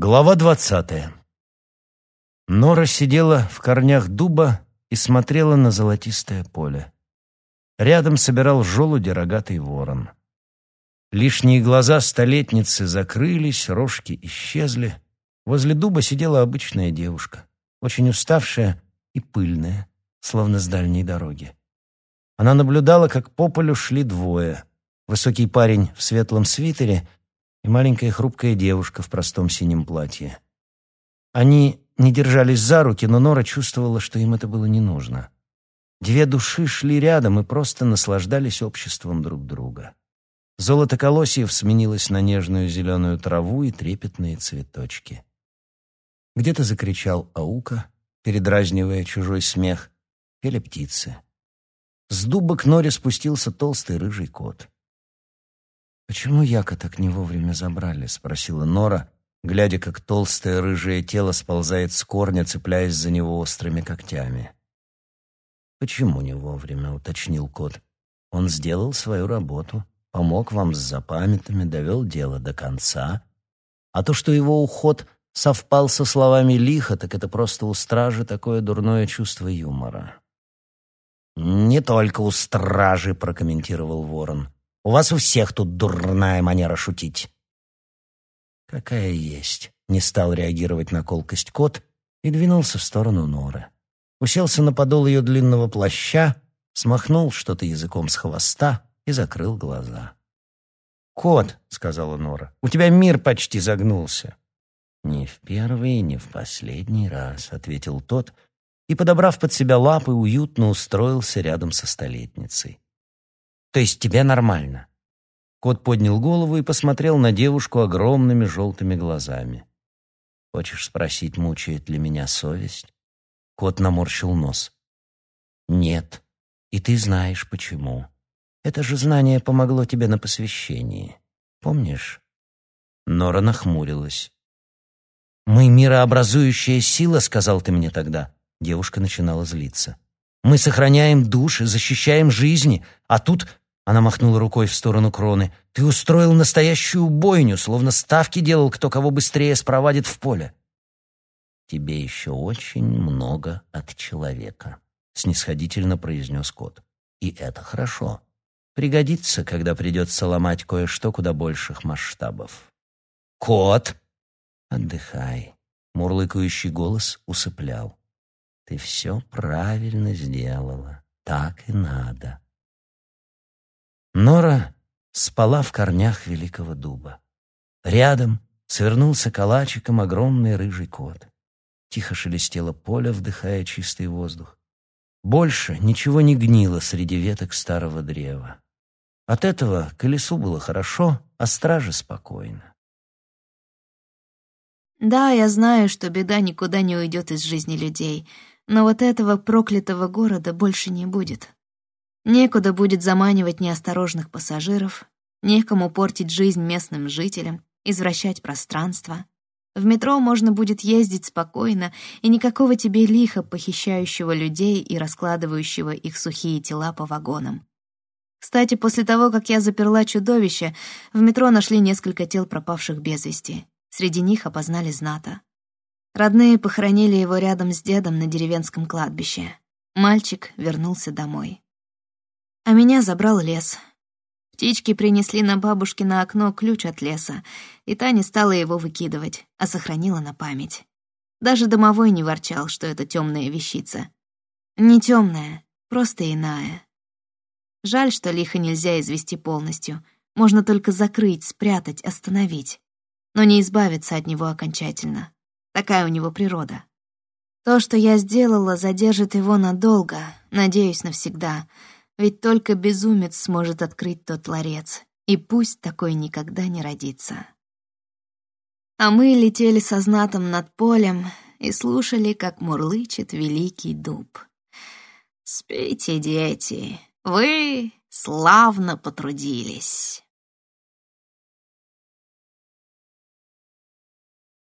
Глава двадцатая. Нора сидела в корнях дуба и смотрела на золотистое поле. Рядом собирал желуди рогатый ворон. Лишние глаза столетницы закрылись, рожки исчезли. Возле дуба сидела обычная девушка, очень уставшая и пыльная, словно с дальней дороги. Она наблюдала, как по полю шли двое. Высокий парень в светлом свитере и маленькая хрупкая девушка в простом синем платье. Они не держались за руки, но Нора чувствовала, что им это было не нужно. Две души шли рядом и просто наслаждались обществом друг друга. Золото колосьев сменилось на нежную зеленую траву и трепетные цветочки. Где-то закричал аука, передразнивая чужой смех, или птицы. С дуба к норе спустился толстый рыжий кот. «Почему Яка так не вовремя забрали?» — спросила Нора, глядя, как толстое рыжее тело сползает с корня, цепляясь за него острыми когтями. «Почему не вовремя?» — уточнил кот. «Он сделал свою работу, помог вам с запамятами, довел дело до конца. А то, что его уход совпал со словами лихо, так это просто у стражи такое дурное чувство юмора». «Не только у стражи», — прокомментировал ворон. У вас у всех тут дурная манера шутить». «Какая есть», — не стал реагировать на колкость кот и двинулся в сторону норы. Уселся на подол ее длинного плаща, смахнул что-то языком с хвоста и закрыл глаза. «Кот», — сказала Нора, — «у тебя мир почти загнулся». «Не в первый, не в последний раз», — ответил тот, и, подобрав под себя лапы, уютно устроился рядом со столетницей. То есть тебе нормально?» Кот поднял голову и посмотрел на девушку огромными желтыми глазами. «Хочешь спросить, мучает ли меня совесть?» Кот наморщил нос. «Нет. И ты знаешь, почему. Это же знание помогло тебе на посвящении. Помнишь?» Нора нахмурилась. «Мы мирообразующая сила», — сказал ты мне тогда. Девушка начинала злиться. Мы сохраняем души, защищаем жизни, а тут...» Она махнула рукой в сторону кроны. «Ты устроил настоящую бойню, словно ставки делал, кто кого быстрее спровадит в поле». «Тебе еще очень много от человека», — снисходительно произнес кот. «И это хорошо. Пригодится, когда придется ломать кое-что куда больших масштабов». «Кот!» «Отдыхай», — мурлыкающий голос усыплял. Ты все правильно сделала. Так и надо. Нора спала в корнях великого дуба. Рядом свернулся калачиком огромный рыжий кот. Тихо шелестело поле, вдыхая чистый воздух. Больше ничего не гнило среди веток старого древа. От этого колесу было хорошо, а страже спокойно. Да, я знаю, что беда никуда не уйдет из жизни людей, но вот этого проклятого города больше не будет. Некуда будет заманивать неосторожных пассажиров, некому портить жизнь местным жителям, извращать пространство. В метро можно будет ездить спокойно, и никакого тебе лиха, похищающего людей и раскладывающего их сухие тела по вагонам. Кстати, после того, как я заперла чудовище, в метро нашли несколько тел пропавших без вести. Среди них опознали Зната. Родные похоронили его рядом с дедом на деревенском кладбище. Мальчик вернулся домой. А меня забрал лес. Птички принесли на бабушкино окно ключ от леса, и та не стала его выкидывать, а сохранила на память. Даже домовой не ворчал, что это темная вещица. Не темная, просто иная. Жаль, что лихо нельзя извести полностью. Можно только закрыть, спрятать, остановить. Но не избавиться от него окончательно. Такая у него природа. То, что я сделала, задержит его надолго, надеюсь, навсегда. Ведь только безумец сможет открыть тот ларец. И пусть такой никогда не родится. А мы летели со знатом над полем и слушали, как мурлычет великий дуб. «Спите, дети, вы славно потрудились».